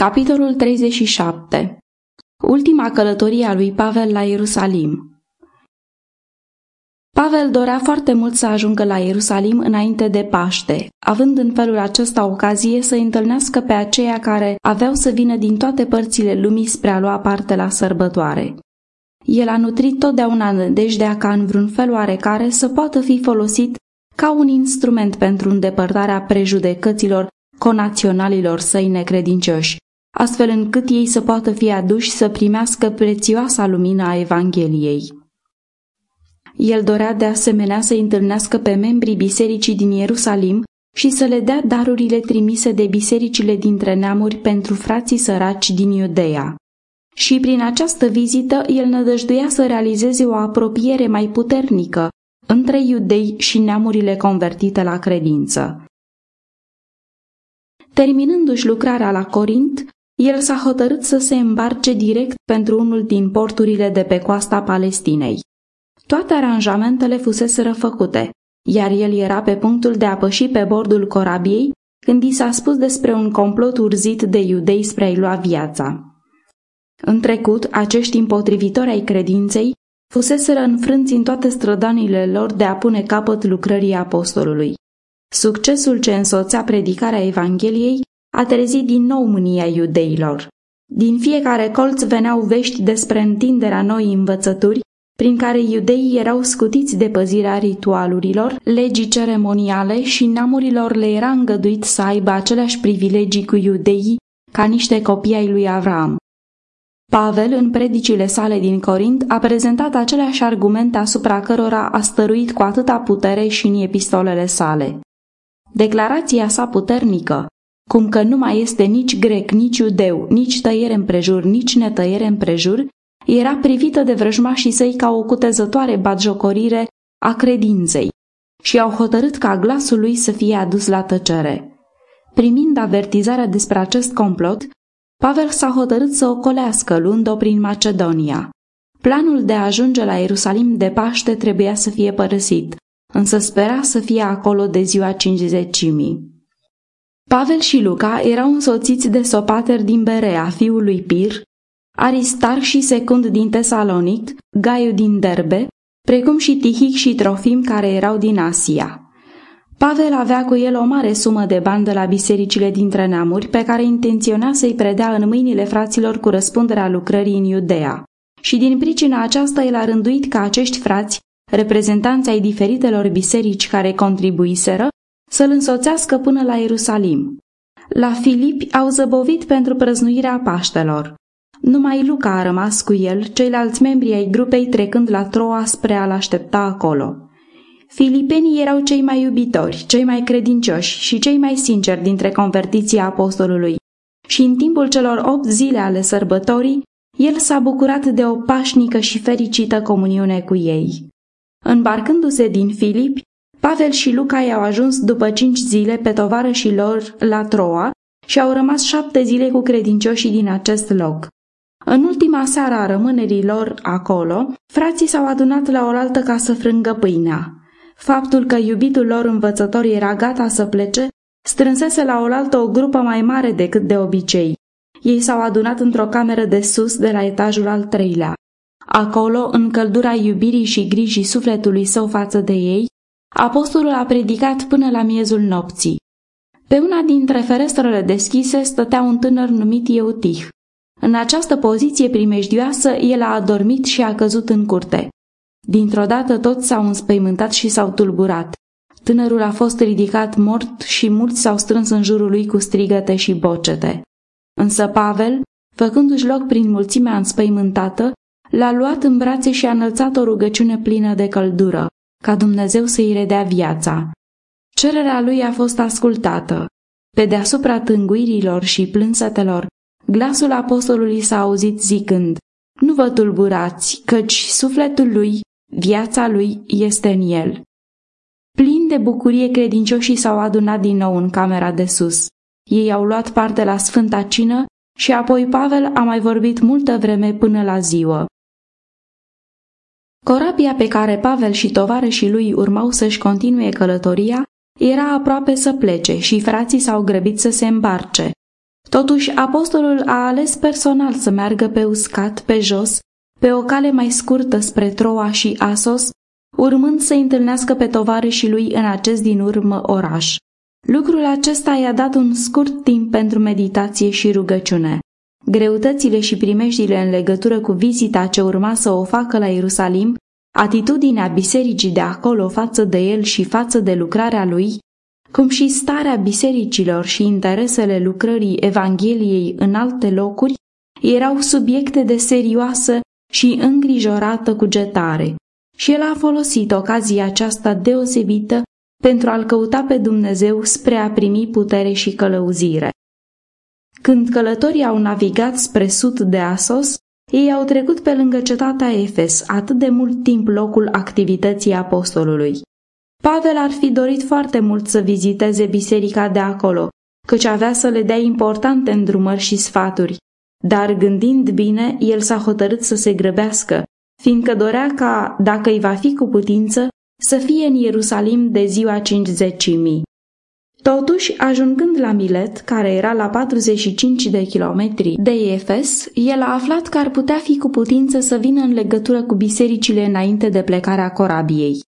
Capitolul 37 Ultima călătorie a lui Pavel la Ierusalim. Pavel dorea foarte mult să ajungă la Ierusalim înainte de Paște, având în felul acesta ocazie să întâlnească pe aceia care aveau să vină din toate părțile lumii spre a lua parte la sărbătoare. El a nutrit totdeauna nădejdea ca în vreun fel oarecare să poată fi folosit ca un instrument pentru îndepărtarea prejudecăților conaționalilor săi necredincioși, astfel încât ei să poată fi aduși să primească prețioasa lumină a Evangheliei. El dorea de asemenea să întâlnească pe membrii bisericii din Ierusalim și să le dea darurile trimise de bisericile dintre neamuri pentru frații săraci din Iudeea. Și prin această vizită el nădăjduia să realizeze o apropiere mai puternică între iudei și neamurile convertite la credință. Terminându-și lucrarea la Corint, el s-a hotărât să se îmbarce direct pentru unul din porturile de pe coasta Palestinei. Toate aranjamentele fusese făcute, iar el era pe punctul de a păși pe bordul corabiei când i s-a spus despre un complot urzit de iudei spre a-i lua viața. În trecut, acești împotrivitori ai credinței fuseseră înfrânți în toate strădanile lor de a pune capăt lucrării apostolului. Succesul ce însoțea predicarea Evangheliei a trezit din nou mânia iudeilor. Din fiecare colț veneau vești despre întinderea noi învățături prin care iudeii erau scutiți de păzirea ritualurilor, legii ceremoniale și namurilor le era îngăduit să aibă aceleași privilegii cu iudeii ca niște copii ai lui Avram. Pavel, în predicile sale din Corint, a prezentat aceleași argumente asupra cărora a stăruit cu atâta putere și în epistolele sale. Declarația sa puternică, cum că nu mai este nici grec, nici iudeu, nici tăiere împrejur, nici netăiere împrejur, era privită de vrăjmașii săi ca o cutezătoare batjocorire a credinței și au hotărât ca glasul lui să fie adus la tăcere. Primind avertizarea despre acest complot, Pavel s-a hotărât să ocolească luând-o prin Macedonia. Planul de a ajunge la Ierusalim de Paște trebuia să fie părăsit, însă spera să fie acolo de ziua cincizecimii. Pavel și Luca erau însoțiți de Sopater din Berea, fiul lui Pir, Aristar și Secund din Tesalonic, Gaiu din Derbe, precum și Tihic și Trofim care erau din Asia. Pavel avea cu el o mare sumă de bani de la bisericile dintre neamuri pe care intenționa să-i predea în mâinile fraților cu răspunderea lucrării în Iudea. Și din pricina aceasta el a rânduit ca acești frați, reprezentanți ai diferitelor biserici care contribuiseră, să-l însoțească până la Ierusalim. La Filipi au zăbovit pentru prăznuirea Paștelor. Numai Luca a rămas cu el, ceilalți membri ai grupei trecând la Troa spre a-l aștepta acolo. Filipenii erau cei mai iubitori, cei mai credincioși și cei mai sinceri dintre convertiții apostolului. Și în timpul celor opt zile ale sărbătorii, el s-a bucurat de o pașnică și fericită comuniune cu ei. Îmbarcându-se din Filipi, Pavel și Luca i-au ajuns după cinci zile pe tovarășii lor la Troa și au rămas șapte zile cu credincioșii din acest loc. În ultima seară a rămânerii lor acolo, frații s-au adunat la oaltă ca să frângă pâinea. Faptul că iubitul lor învățător era gata să plece, strânsese la oaltă o grupă mai mare decât de obicei. Ei s-au adunat într-o cameră de sus de la etajul al treilea. Acolo, în căldura iubirii și grijii sufletului său față de ei, apostolul a predicat până la miezul nopții. Pe una dintre ferestrele deschise stătea un tânăr numit Eutih. În această poziție primejdioasă, el a adormit și a căzut în curte. Dintr-o dată toți s-au înspăimântat și s-au tulburat. Tânărul a fost ridicat mort și mulți s-au strâns în jurul lui cu strigăte și bocete. Însă Pavel, făcându-și loc prin mulțimea înspăimântată, l-a luat în brațe și a înălțat o rugăciune plină de căldură, ca Dumnezeu să-i redea viața. Cererea lui a fost ascultată. Pe deasupra tânguirilor și plânsetelor, glasul apostolului s-a auzit zicând, Nu vă tulburați, căci sufletul lui, viața lui, este în el. Plin de bucurie, credincioșii s-au adunat din nou în camera de sus. Ei au luat parte la Sfânta Cină și apoi Pavel a mai vorbit multă vreme până la ziua. Corabia pe care Pavel și tovarășii lui urmau să-și continue călătoria era aproape să plece și frații s-au grăbit să se îmbarce. Totuși, apostolul a ales personal să meargă pe uscat, pe jos, pe o cale mai scurtă spre Troa și Asos, urmând să întâlnească pe tovarășii lui în acest din urmă oraș. Lucrul acesta i-a dat un scurt timp pentru meditație și rugăciune. Greutățile și primejdile în legătură cu vizita ce urma să o facă la Ierusalim, atitudinea bisericii de acolo față de el și față de lucrarea lui, cum și starea bisericilor și interesele lucrării Evangheliei în alte locuri, erau subiecte de serioasă și îngrijorată cugetare. Și el a folosit ocazia aceasta deosebită pentru a-L căuta pe Dumnezeu spre a primi putere și călăuzire. Când călătorii au navigat spre sud de Asos, ei au trecut pe lângă cetatea Efes, atât de mult timp locul activității apostolului. Pavel ar fi dorit foarte mult să viziteze biserica de acolo, căci avea să le dea importante îndrumări și sfaturi, dar gândind bine, el s-a hotărât să se grăbească, fiindcă dorea ca, dacă îi va fi cu putință, să fie în Ierusalim de ziua cincizecimii. Totuși, ajungând la Milet, care era la 45 de kilometri de Efes, el a aflat că ar putea fi cu putință să vină în legătură cu bisericile înainte de plecarea corabiei.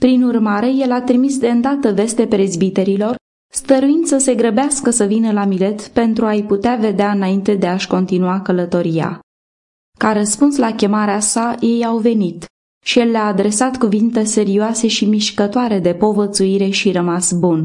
Prin urmare, el a trimis de îndată veste prezbiterilor, stăruind să se grăbească să vină la Milet pentru a-i putea vedea înainte de a-și continua călătoria. Ca răspuns la chemarea sa, ei au venit și el le-a adresat cuvinte serioase și mișcătoare de povățuire și rămas bun.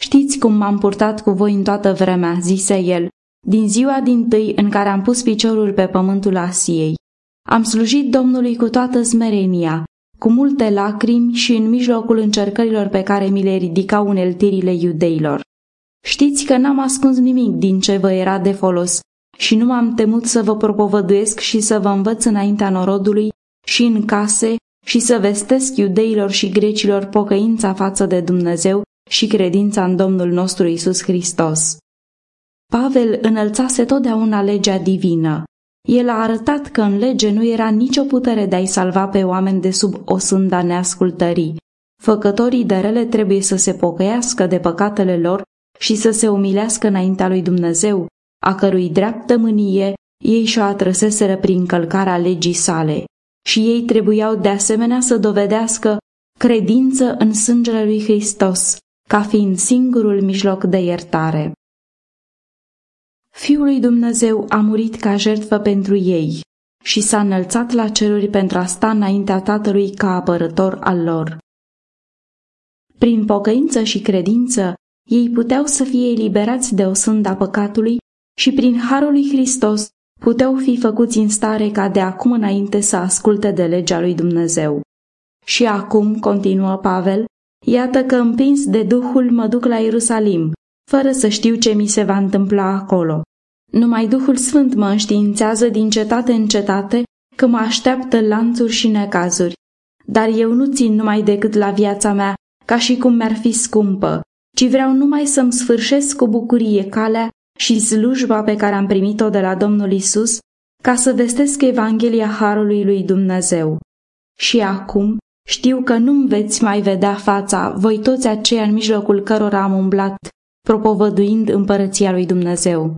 Știți cum m-am purtat cu voi în toată vremea, zise el, din ziua din tâi în care am pus piciorul pe pământul Asiei. Am slujit Domnului cu toată smerenia, cu multe lacrimi și în mijlocul încercărilor pe care mi le ridicau uneltirile iudeilor. Știți că n-am ascuns nimic din ce vă era de folos și nu m-am temut să vă propovăduiesc și să vă învăț înaintea norodului și în case și să vestesc iudeilor și grecilor pocăința față de Dumnezeu și credința în Domnul nostru Isus Hristos. Pavel înălțase totdeauna legea divină. El a arătat că în lege nu era nicio putere de a-i salva pe oameni de sub o sânda neascultării. Făcătorii de rele trebuie să se pocăiască de păcatele lor și să se umilească înaintea lui Dumnezeu, a cărui dreaptă mânie ei și-o atrăseseră prin călcarea legii sale. Și ei trebuiau de asemenea să dovedească credință în sângele lui Hristos, ca fiind singurul mijloc de iertare. Fiul lui Dumnezeu a murit ca jertfă pentru ei și s-a înălțat la ceruri pentru a sta înaintea Tatălui ca apărător al lor. Prin pocăință și credință, ei puteau să fie eliberați de o sânda păcatului și prin harul lui Hristos puteau fi făcuți în stare ca de acum înainte să asculte de legea lui Dumnezeu. Și acum, continuă Pavel, Iată că împins de Duhul mă duc la Ierusalim, fără să știu ce mi se va întâmpla acolo. Numai Duhul Sfânt mă înștiințează din cetate în cetate că mă așteaptă lanțuri și necazuri. Dar eu nu țin numai decât la viața mea, ca și cum mi-ar fi scumpă, ci vreau numai să-mi sfârșesc cu bucurie calea și slujba pe care am primit-o de la Domnul Isus, ca să vestesc Evanghelia Harului lui Dumnezeu. Și acum, știu că nu-mi veți mai vedea fața, voi toți aceia în mijlocul cărora am umblat, propovăduind împărăția lui Dumnezeu.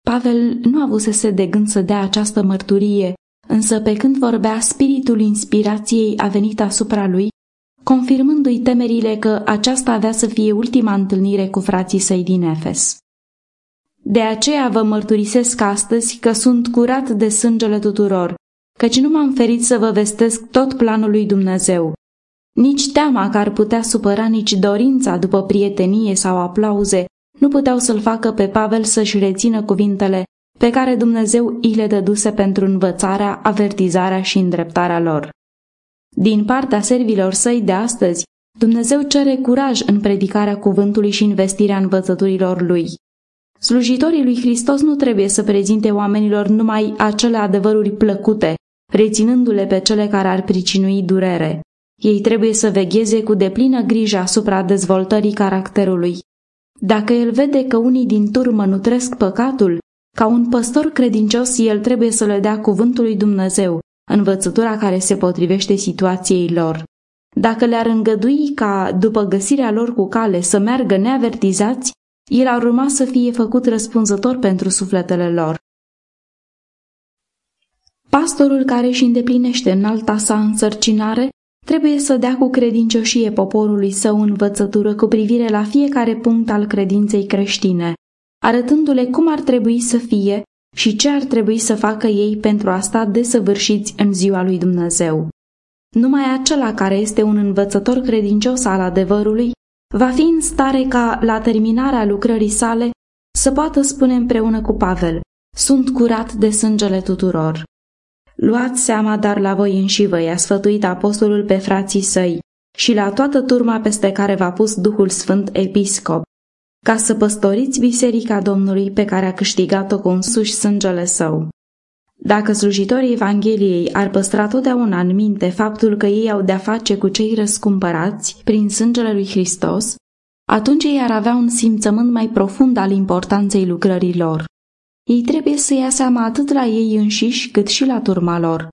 Pavel nu avusese de gând să dea această mărturie, însă pe când vorbea, spiritul inspirației a venit asupra lui, confirmându-i temerile că aceasta avea să fie ultima întâlnire cu frații săi din Efes. De aceea vă mărturisesc astăzi că sunt curat de sângele tuturor, căci nu m-am ferit să vă vestesc tot planul lui Dumnezeu. Nici teama că ar putea supăra, nici dorința după prietenie sau aplauze nu puteau să-l facă pe Pavel să-și rețină cuvintele pe care Dumnezeu îi le dăduse pentru învățarea, avertizarea și îndreptarea lor. Din partea servilor săi de astăzi, Dumnezeu cere curaj în predicarea cuvântului și investirea învățăturilor lui. Slujitorii lui Hristos nu trebuie să prezinte oamenilor numai acele adevăruri plăcute, reținându-le pe cele care ar pricinui durere. Ei trebuie să vegheze cu deplină grijă asupra dezvoltării caracterului. Dacă el vede că unii din turmă nutresc păcatul, ca un păstor credincios, el trebuie să le dea cuvântul lui Dumnezeu, învățătura care se potrivește situației lor. Dacă le-ar îngădui ca, după găsirea lor cu cale, să meargă neavertizați, el ar urma să fie făcut răspunzător pentru sufletele lor. Pastorul care își îndeplinește în alta sa însărcinare trebuie să dea cu credincioșie poporului său învățătură cu privire la fiecare punct al credinței creștine, arătându-le cum ar trebui să fie și ce ar trebui să facă ei pentru a sta desăvârșiți în ziua lui Dumnezeu. Numai acela care este un învățător credincios al adevărului va fi în stare ca, la terminarea lucrării sale, să poată spune împreună cu Pavel, sunt curat de sângele tuturor. Luați seama dar la voi înși vă i-a sfătuit apostolul pe frații săi și la toată turma peste care v-a pus Duhul Sfânt Episcop, ca să păstoriți biserica Domnului pe care a câștigat-o cu însuși sângele său. Dacă slujitorii Evangheliei ar păstra totdeauna în minte faptul că ei au de-a face cu cei răscumpărați prin sângele lui Hristos, atunci ei ar avea un simțământ mai profund al importanței lucrării lor. Ei trebuie să ia seama atât la ei înșiși cât și la turma lor.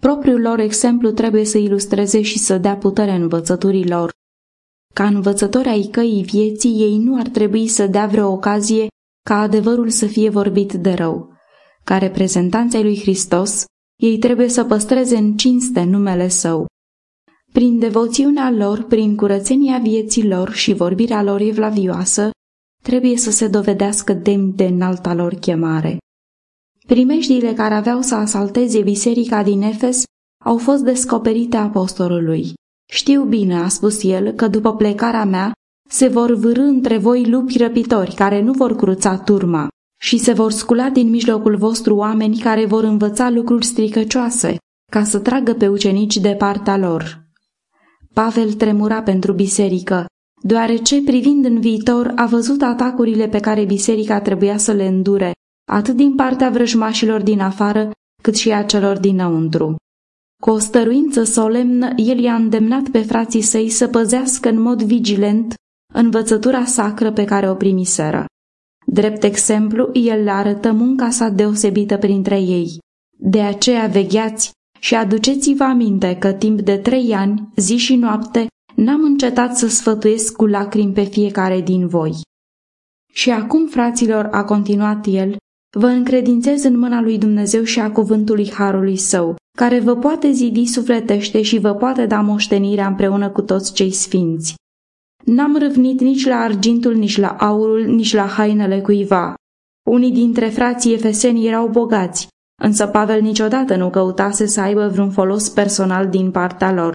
Propriul lor exemplu trebuie să ilustreze și să dea putere învățăturii lor. Ca învățători ai căii vieții, ei nu ar trebui să dea vreo ocazie ca adevărul să fie vorbit de rău. Ca reprezentanții lui Hristos, ei trebuie să păstreze în cinste numele său. Prin devoțiunea lor, prin curățenia vieții lor și vorbirea lor evlavioasă, trebuie să se dovedească demn de înalta lor chemare. Primejdiile care aveau să asalteze biserica din Efes au fost descoperite apostolului. Știu bine, a spus el, că după plecarea mea se vor vârâ între voi lupi răpitori care nu vor cruța turma și se vor scula din mijlocul vostru oameni care vor învăța lucruri stricăcioase, ca să tragă pe ucenici de partea lor. Pavel tremura pentru biserică, deoarece privind în viitor a văzut atacurile pe care biserica trebuia să le îndure, atât din partea vrăjmașilor din afară, cât și a celor dinăuntru. Cu o stăruință solemnă, el i-a îndemnat pe frații săi să păzească în mod vigilent învățătura sacră pe care o primiseră. Drept exemplu, el le arătă munca sa deosebită printre ei. De aceea vegheați și aduceți-vă aminte că timp de trei ani, zi și noapte, n-am încetat să sfătuiesc cu lacrimi pe fiecare din voi. Și acum, fraților, a continuat el, vă încredințez în mâna lui Dumnezeu și a cuvântului Harului Său, care vă poate zidi sufletește și vă poate da moștenirea împreună cu toți cei sfinți. N-am râvnit nici la argintul, nici la aurul, nici la hainele cuiva. Unii dintre frații efeseni erau bogați, însă Pavel niciodată nu căutase să aibă vreun folos personal din partea lor.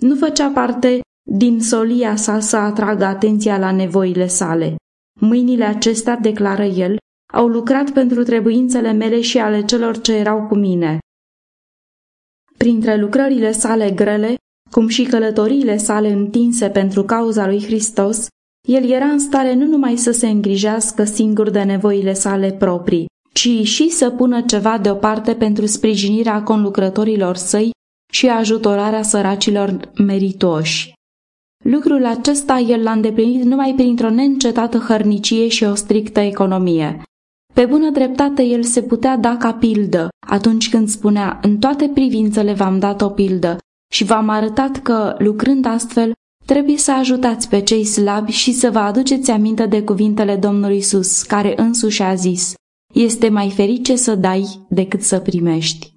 Nu făcea parte din solia sa să atragă atenția la nevoile sale. Mâinile acestea, declară el, au lucrat pentru trebuințele mele și ale celor ce erau cu mine. Printre lucrările sale grele, cum și călătoriile sale întinse pentru cauza lui Hristos, el era în stare nu numai să se îngrijească singur de nevoile sale proprii, ci și să pună ceva deoparte pentru sprijinirea conlucrătorilor săi și ajutorarea săracilor meritoși. Lucrul acesta el l-a îndeplinit numai printr-o neîncetată hărnicie și o strictă economie. Pe bună dreptate el se putea da ca pildă atunci când spunea în toate privințele v-am dat o pildă și v-am arătat că, lucrând astfel, trebuie să ajutați pe cei slabi și să vă aduceți aminte de cuvintele Domnului Isus, care însuși a zis, este mai ferice să dai decât să primești.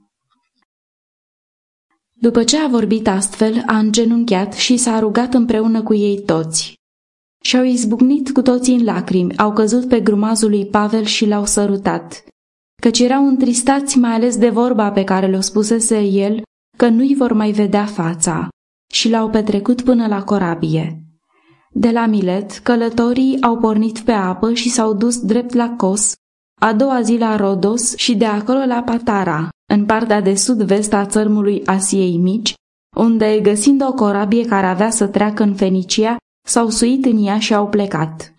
După ce a vorbit astfel, a îngenunchiat și s-a rugat împreună cu ei toți. Și-au izbucnit cu toții în lacrimi, au căzut pe grumazul lui Pavel și l-au sărutat, căci erau întristați mai ales de vorba pe care le-o spusese el, că nu-i vor mai vedea fața, și l-au petrecut până la corabie. De la Milet, călătorii au pornit pe apă și s-au dus drept la Cos, a doua zi la Rodos și de acolo la Patara, în partea de sud-vest a țărmului Asiei Mici, unde, găsind o corabie care avea să treacă în Fenicia, s-au suit în ea și au plecat.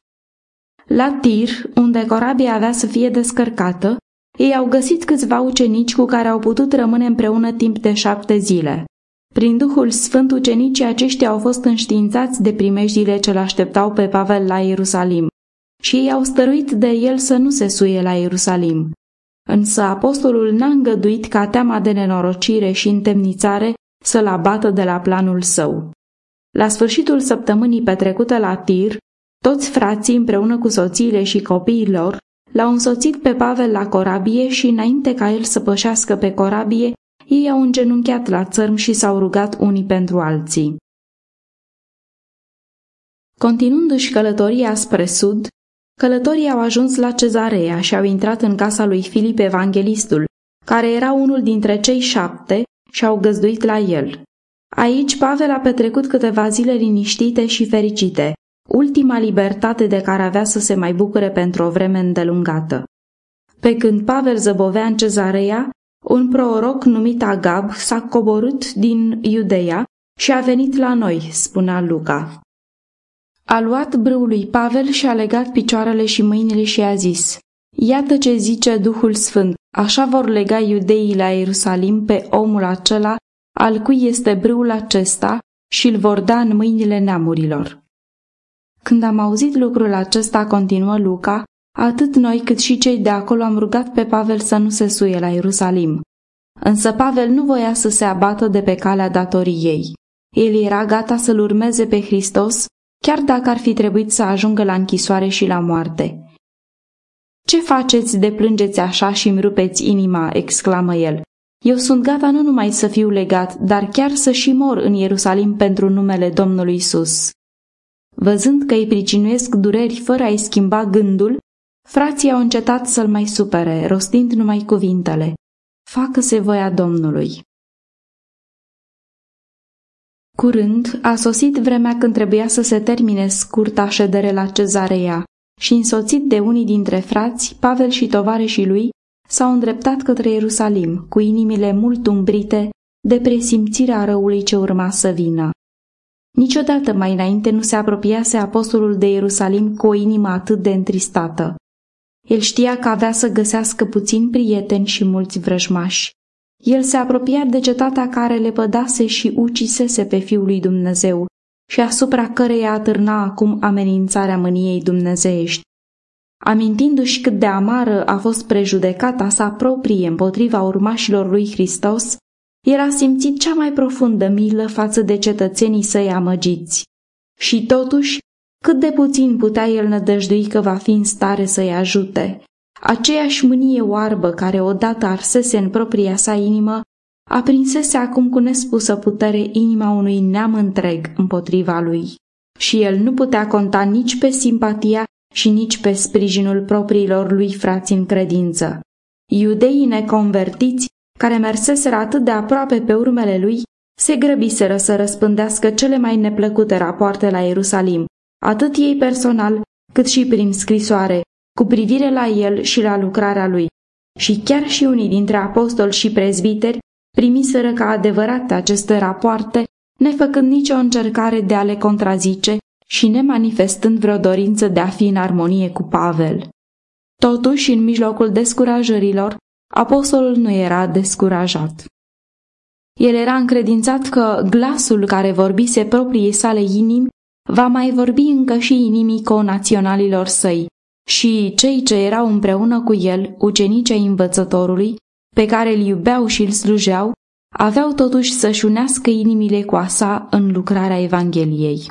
La Tir, unde corabia avea să fie descărcată, ei au găsit câțiva ucenici cu care au putut rămâne împreună timp de șapte zile. Prin Duhul Sfânt, ucenicii aceștia au fost înștiințați de primejdile ce l-așteptau pe Pavel la Ierusalim și ei au stăruit de el să nu se suie la Ierusalim. Însă apostolul n-a îngăduit ca teama de nenorocire și întemnițare să-l abată de la planul său. La sfârșitul săptămânii petrecute la Tir, Toți frații împreună cu soțiile și copiii lor l-au însoțit pe Pavel la corabie și înainte ca el să pășească pe corabie, ei au îngenunchiat la țărm și s-au rugat unii pentru alții. Continuându-și călătoria spre sud, călătorii au ajuns la cezarea și au intrat în casa lui Filip Evanghelistul, care era unul dintre cei șapte și au găzduit la el. Aici Pavel a petrecut câteva zile liniștite și fericite, ultima libertate de care avea să se mai bucure pentru o vreme îndelungată. Pe când Pavel zăbovea în cezarea, un proroc numit Agab s-a coborât din Iudeia și a venit la noi, spunea Luca. A luat brâul lui Pavel și a legat picioarele și mâinile și a zis, Iată ce zice Duhul Sfânt, așa vor lega iudeii la Ierusalim pe omul acela, al cui este brâul acesta, și îl vor da în mâinile neamurilor. Când am auzit lucrul acesta, continuă Luca, atât noi cât și cei de acolo am rugat pe Pavel să nu se suie la Ierusalim. Însă Pavel nu voia să se abată de pe calea datoriei. El era gata să-L urmeze pe Hristos, chiar dacă ar fi trebuit să ajungă la închisoare și la moarte. Ce faceți de plângeți așa și îmi rupeți inima?" exclamă el. Eu sunt gata nu numai să fiu legat, dar chiar să și mor în Ierusalim pentru numele Domnului Isus. Văzând că îi pricinuiesc dureri fără a-i schimba gândul, frații au încetat să-l mai supere, rostind numai cuvintele. Facă-se voia Domnului. Curând a sosit vremea când trebuia să se termine scurta ședere la cezarea și însoțit de unii dintre frați, Pavel și tovarășii lui s-au îndreptat către Ierusalim, cu inimile mult umbrite de presimțirea răului ce urma să vină. Niciodată mai înainte nu se apropiase apostolul de Ierusalim cu o inimă atât de întristată. El știa că avea să găsească puțini prieteni și mulți vrăjmași. El se apropia de cetatea care le pădase și ucisese pe Fiul lui Dumnezeu și asupra căreia atârna acum amenințarea mâniei dumnezeiești. Amintindu-și cât de amară a fost prejudecata sa proprie împotriva urmașilor lui Hristos, el a simțit cea mai profundă milă față de cetățenii săi amăgiți. Și totuși, cât de puțin putea el nădăjdui că va fi în stare să-i ajute. Aceeași mânie oarbă care odată arsese în propria sa inimă, aprinsese acum cu nespusă putere inima unui neam întreg împotriva lui. Și el nu putea conta nici pe simpatia și nici pe sprijinul propriilor lui frați în credință. Iudeii neconvertiți, care merseseră atât de aproape pe urmele lui, se grăbiseră să răspândească cele mai neplăcute rapoarte la Ierusalim, atât ei personal, cât și prin scrisoare, cu privire la el și la lucrarea lui. Și chiar și unii dintre apostoli și prezbiteri primiseră ca adevărate aceste rapoarte, nefăcând nicio încercare de a le contrazice și nemanifestând vreo dorință de a fi în armonie cu Pavel. Totuși, în mijlocul descurajărilor, apostolul nu era descurajat. El era încredințat că glasul care vorbise propriei sale inimi va mai vorbi încă și inimii conaționalilor săi și cei ce erau împreună cu el, ucenicii învățătorului, pe care îl iubeau și îl slujeau, aveau totuși să-și unească inimile cu a sa în lucrarea Evangheliei.